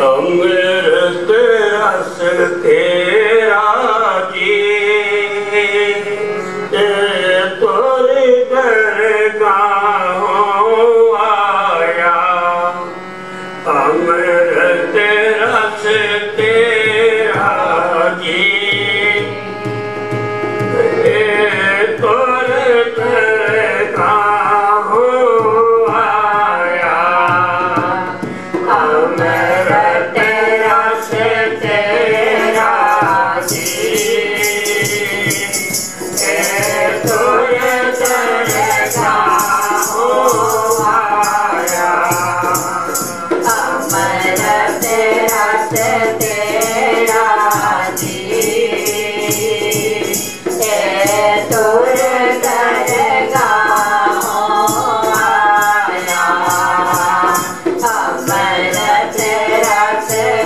ਅੰਮ੍ਰਿਤ ਅਸਰ ਤੇਰਾ ਜੀ ਤੇ ਪਰ ਦਰਗਾਹੋਂ ਆਇਆ। ਅੰਮ੍ਰਿਤ ਰਸ ਤੇਰਾ ਜੀ ਤੇ ਪਰ ਦਰਗਾਹੋਂ ਆਇਆ।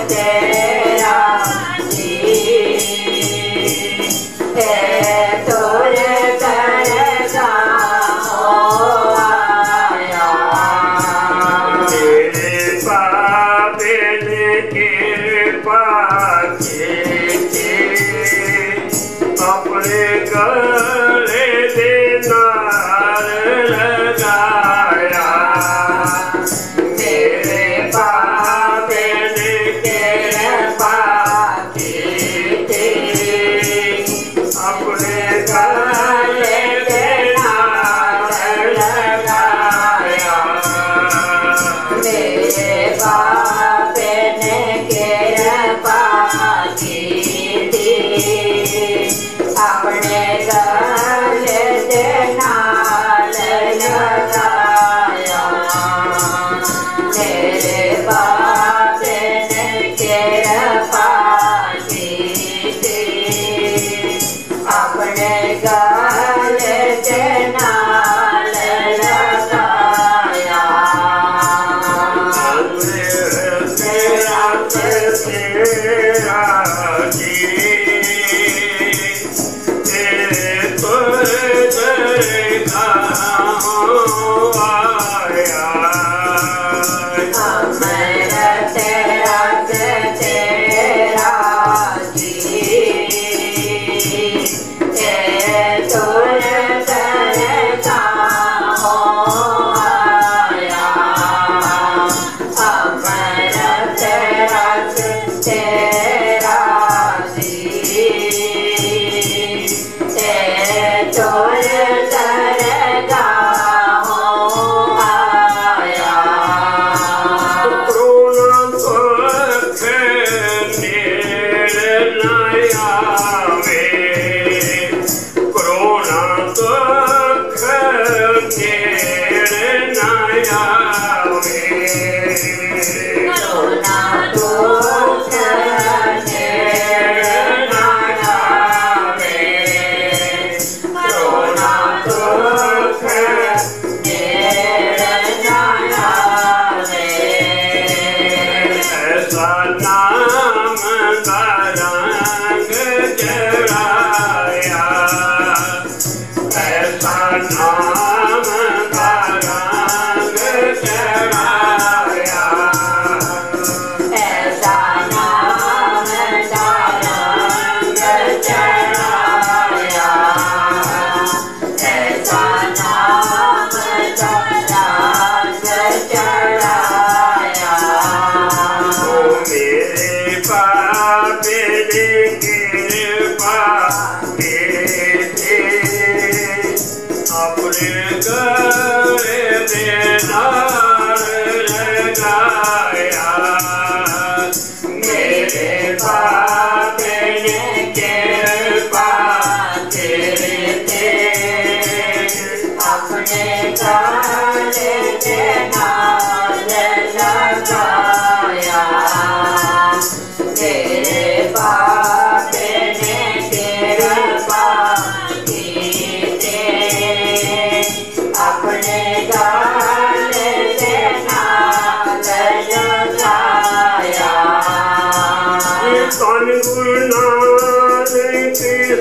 て。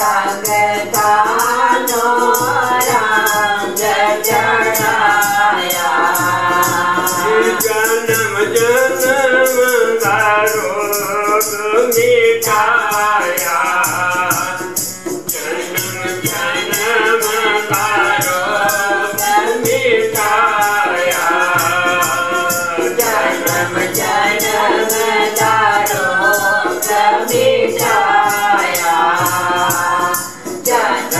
i'm tangent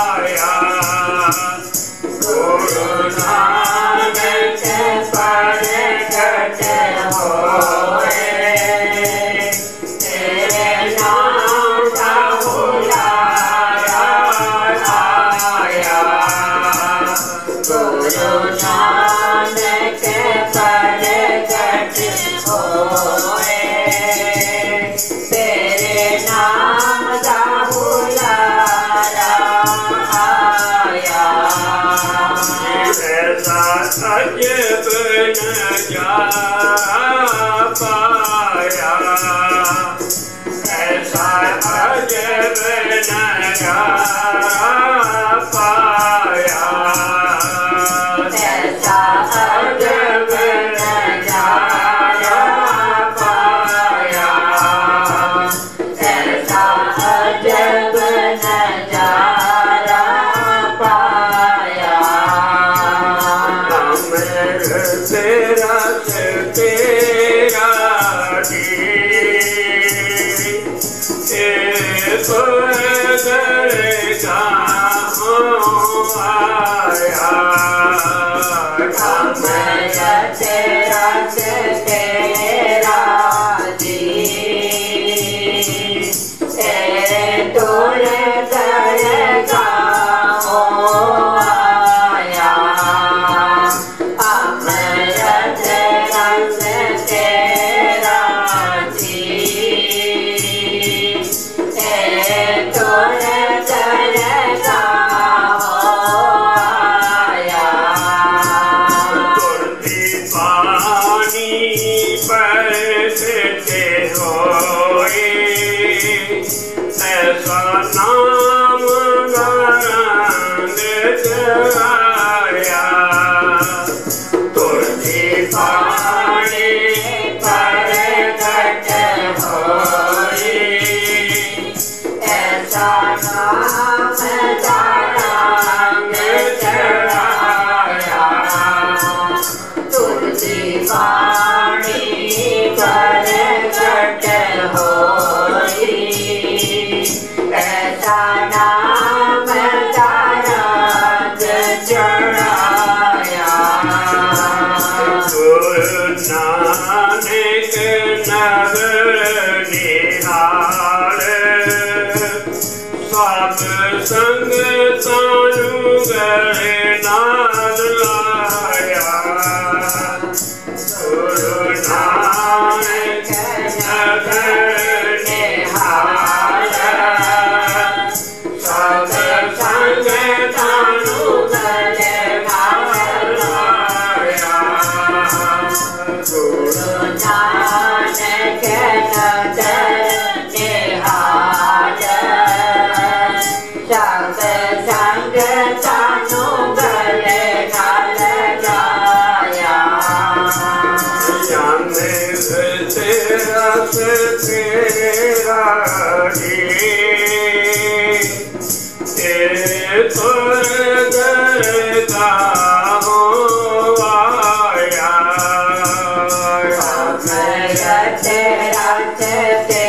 Narayana Guru Narayana God. Lord, Nanak ਨਦਰ ਨਿਹਾਲ ਸਭ ਸੰਗ ਤਾਨੂ ਗਏ ਨਾ your time. Raja, Raja,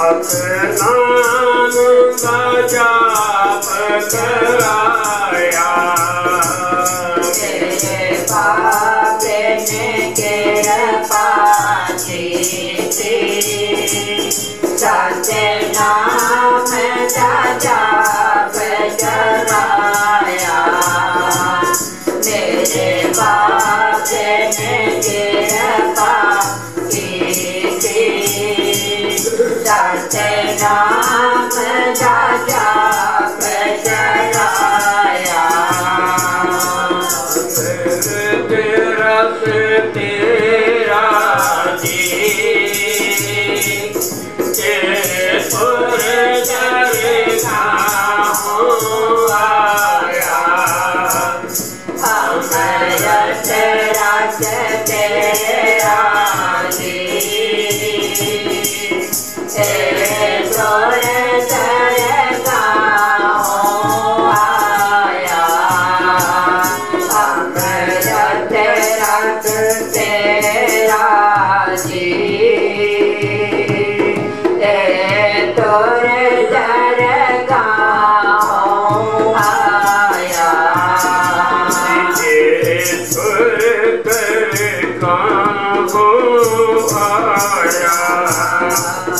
Satnam Satya Satya Yeah. आया